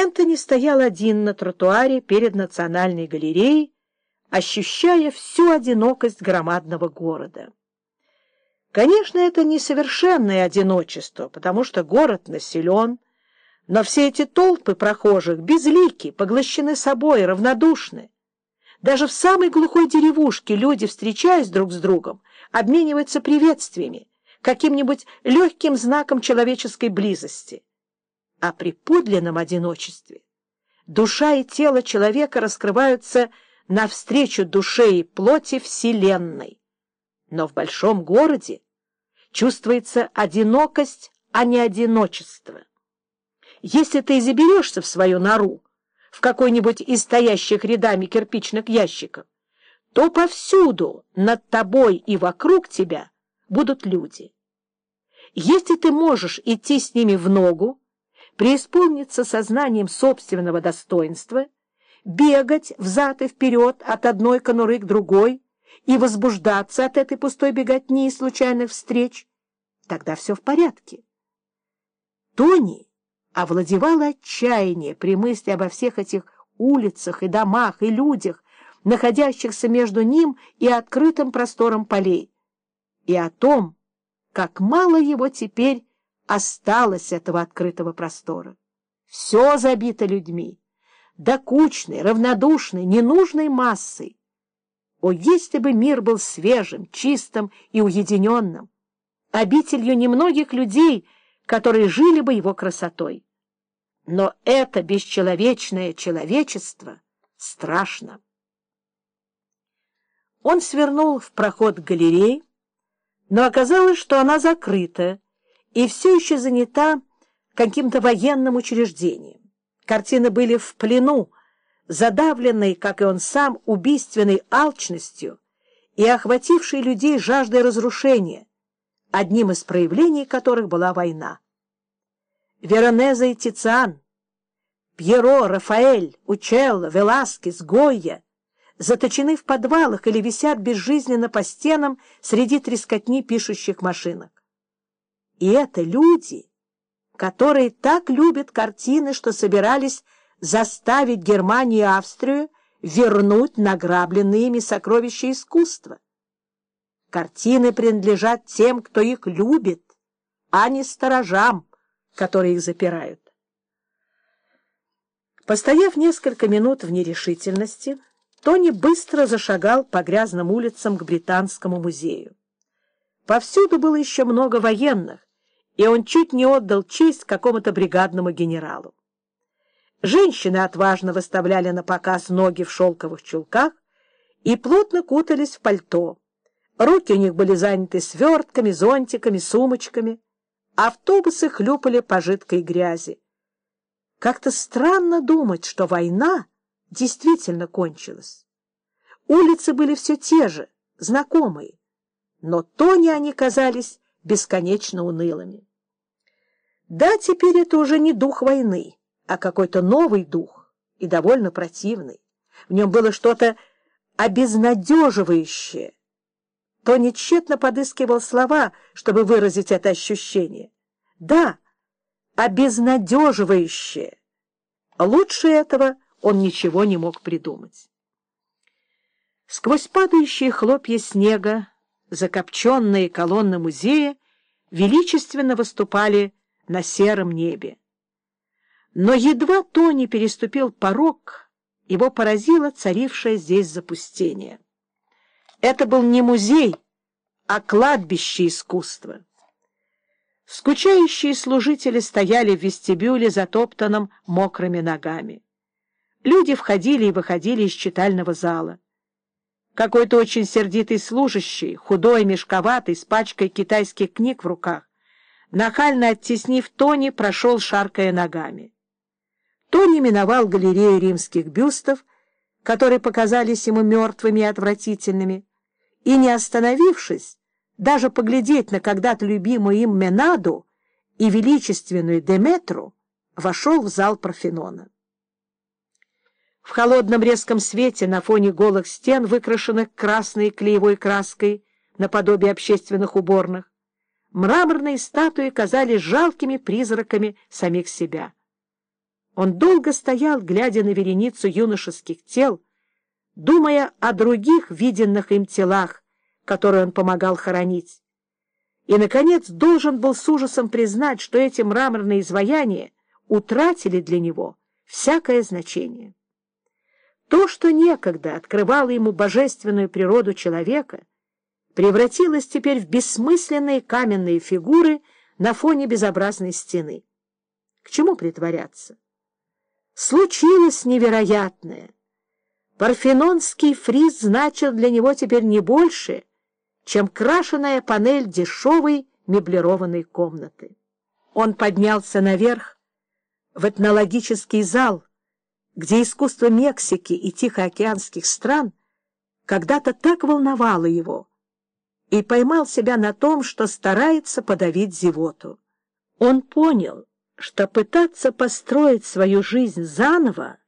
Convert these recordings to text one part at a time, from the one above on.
Энтони стоял один на тротуаре перед Национальной галереей, ощущая всю одинокость громадного города. Конечно, это не совершенное одиночество, потому что город населен, но все эти толпы прохожих безлики, поглощены собой, равнодушны. Даже в самой глухой деревушке люди, встречаясь друг с другом, обмениваются приветствиями, каким-нибудь легким знаком человеческой близости. А при подлинном одиночестве душа и тело человека раскрываются навстречу душе и плоти Вселенной. Но в большом городе чувствуется одинокость, а не одиночество. Если ты заберешься в свою нору, в какой-нибудь из стоящих рядами кирпичных ящиков, то повсюду над тобой и вокруг тебя будут люди. Если ты можешь идти с ними в ногу, преисполниться сознанием собственного достоинства, бегать взад и вперед от одной конуры к другой и возбуждаться от этой пустой беготни и случайных встреч, тогда все в порядке. Тони овладевало отчаяние при мысли обо всех этих улицах и домах и людях, находящихся между ним и открытым простором полей, и о том, как мало его теперь осталось этого открытого простора. Все забито людьми, докучной, равнодушной, ненужной массой. О, если бы мир был свежим, чистым и уединенным, обителью немногих людей, которые жили бы его красотой. Но это бесчеловечное человечество страшно. Он свернул в проход галереи, но оказалось, что она закрыта и все еще занята каким-то военным учреждением. Картины были в плену, задавленной, как и он сам, убийственной алчностью и охватившей людей жаждой разрушения, одним из проявлений которых была война. Веронеза и Тициан, Пьеро, Рафаэль, Учелло, Веласкес, Гойя заточены в подвалах или висят безжизненно по стенам среди трескотни пишущих машинок. И это люди, которые так любят картины, что собирались заставить Германию и Австрию вернуть награбленные ими сокровища искусства. Картины принадлежат тем, кто их любит, а не сторожам, которые их запирают. Постояв несколько минут в нерешительности, Тони быстро зашагал по грязным улицам к Британскому музею. Повсюду было еще много военных, и он чуть не отдал честь какому-то бригадному генералу. Женщины отважно выставляли на показ ноги в шелковых чулках и плотно кутались в пальто. Руки у них были заняты свертками, зонтиками, сумочками. Автобусы хлюпали по жидкой грязи. Как-то странно думать, что война действительно кончилась. Улицы были все те же, знакомые, но Тони они казались бесконечно унылыми. Да, теперь это уже не дух войны, а какой-то новый дух, и довольно противный. В нем было что-то обезнадеживающее. Тони тщетно подыскивал слова, чтобы выразить это ощущение. Да, обезнадеживающее. Лучше этого он ничего не мог придумать. Сквозь падающие хлопья снега, закопченные колонны музея величественно выступали на сером небе. Но едва Тони переступил порог, его поразило царившее здесь запустение. Это был не музей, а кладбище искусства. Скучающие служители стояли в вестибюле, затоптанном мокрыми ногами. Люди входили и выходили из читального зала. Какой-то очень сердитый служащий, худой, мешковатый, с пачкой китайских книг в руках, нахально оттеснив Тони, прошел, шаркая ногами. Тони миновал галерею римских бюстов, которые показались ему мертвыми и отвратительными, и, не остановившись, даже поглядеть на когда-то любимую им Менаду и величественную Деметру, вошел в зал Парфенона. В холодном резком свете на фоне голых стен, выкрашенных красной клеевой краской, наподобие общественных уборных, мраморные статуи казались жалкими призраками самих себя. Он долго стоял, глядя на вереницу юношеских тел, думая о других виденных им телах, которые он помогал хоронить. И, наконец, должен был с ужасом признать, что эти мраморные изваяния утратили для него всякое значение. То, что некогда открывало ему божественную природу человека, превратилось теперь в бессмысленные каменные фигуры на фоне безобразной стены. К чему притворяться? Случилось невероятное. Парфенонский фриз значил для него теперь не больше, чем крашеная панель дешевой меблированной комнаты. Он поднялся наверх, в этнологический зал, где искусство Мексики и Тихоокеанских стран когда-то так волновало его, и поймал себя на том, что старается подавить зевоту. Он понял, что пытаться построить свою жизнь заново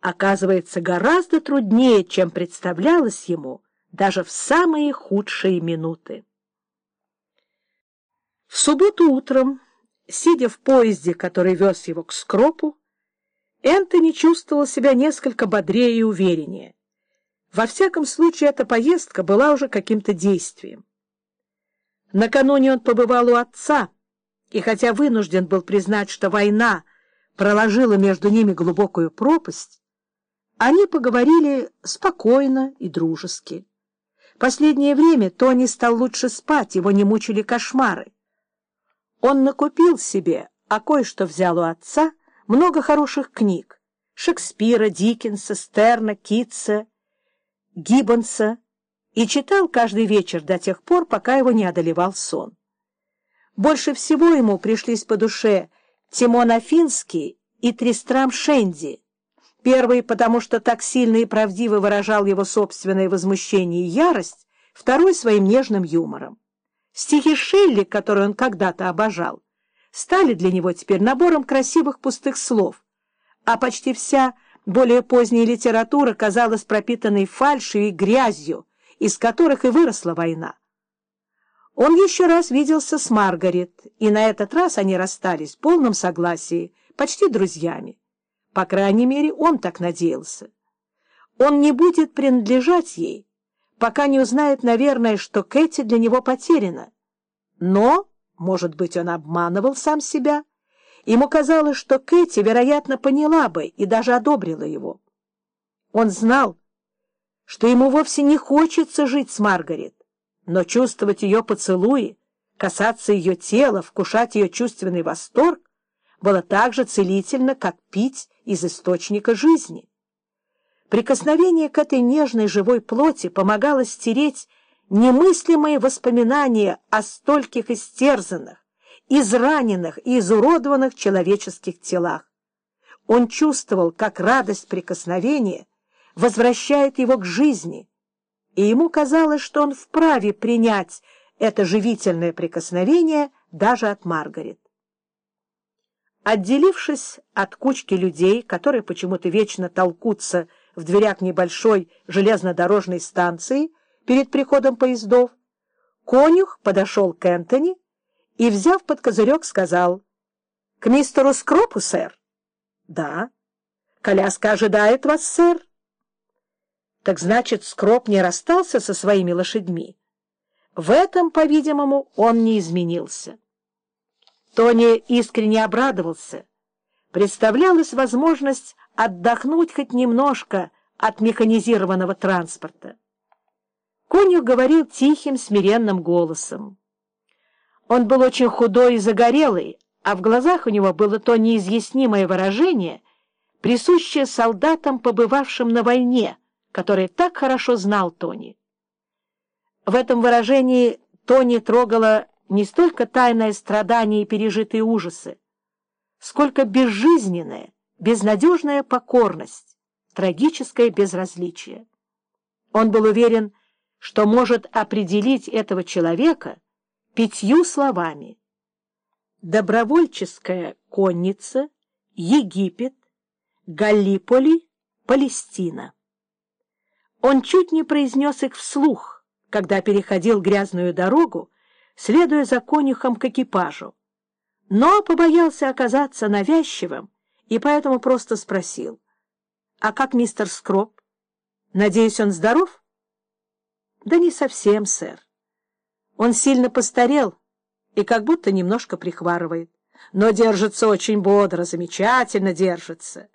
оказывается гораздо труднее, чем представлялось ему даже в самые худшие минуты. В субботу утром, сидя в поезде, который вез его к Скропу, Энтони чувствовал себя несколько бодрее и увереннее. Во всяком случае, эта поездка была уже каким-то действием. Накануне он побывал у отца, и хотя вынужден был признать, что война проложила между ними глубокую пропасть, они поговорили спокойно и дружески. Последнее время Тони стал лучше спать, его не мучили кошмары. Он накупил себе, а кое-что взял у отца — много хороших книг Шекспира, Диккенса, Стерна, Китса, Гиббонса и читал каждый вечер до тех пор, пока его не одолевал сон. Больше всего ему пришлись по душе Тимон Афинский и Тристрам Шенди. Первый, потому что так сильно и правдиво выражал его собственное возмущение и ярость, второй — своим нежным юмором. Стихи Шелли, которые он когда-то обожал, стали для него теперь набором красивых пустых слов, а почти вся более поздняя литература казалась пропитанной фальшью и грязью, из которых и выросла война. Он еще раз виделся с Маргарет, и на этот раз они расстались в полном согласии, почти друзьями. По крайней мере, он так надеялся. Он не будет принадлежать ей, пока не узнает, наверное, что Кэти для него потеряна. Но может быть, он обманывал сам себя? Ему казалось, что Кэти, вероятно, поняла бы и даже одобрила его. Он знал, что ему вовсе не хочется жить с Маргарет, но чувствовать ее поцелуи, касаться ее тела, вкушать ее чувственный восторг было так же целительно, как пить из источника жизни. Прикосновение к этой нежной живой плоти помогало стереть немыслимые воспоминания о стольких истерзанных, израненных и изуродованных человеческих телах. Он чувствовал, как радость прикосновения возвращает его к жизни, и ему казалось, что он вправе принять это живительное прикосновение даже от Маргарет. Отделившись от кучки людей, которые почему-то вечно толкутся в дверях небольшой железнодорожной станции, перед приходом поездов, конюх подошел к Энтони и, взяв под козырек, сказал, — К мистеру Скропу, сэр? — Да. — Коляска ожидает вас, сэр. — Так значит, Скроп не расстался со своими лошадьми? В этом, по-видимому, он не изменился. Тони искренне обрадовался. Представлялась возможность отдохнуть хоть немножко от механизированного транспорта. Конюх говорил тихим, смиренным голосом. Он был очень худой и загорелый, а в глазах у него было то неизъяснимое выражение, присущее солдатам, побывавшим на войне, которое так хорошо знал Тони. В этом выражении Тони трогало не столько тайное страдание и пережитые ужасы, сколько безжизненная, безнадежная покорность, трагическое безразличие. Он был уверен, что может определить этого человека пятью словами. Добровольческая конница, Египет, Галлиполи, Палестина. Он чуть не произнес их вслух, когда переходил грязную дорогу, следуя за конюхом к экипажу, но побоялся оказаться навязчивым и поэтому просто спросил, «А как мистер Скроп? Надеюсь, он здоров?» «Да не совсем, сэр. Он сильно постарел и как будто немножко прихварывает, но держится очень бодро, замечательно держится».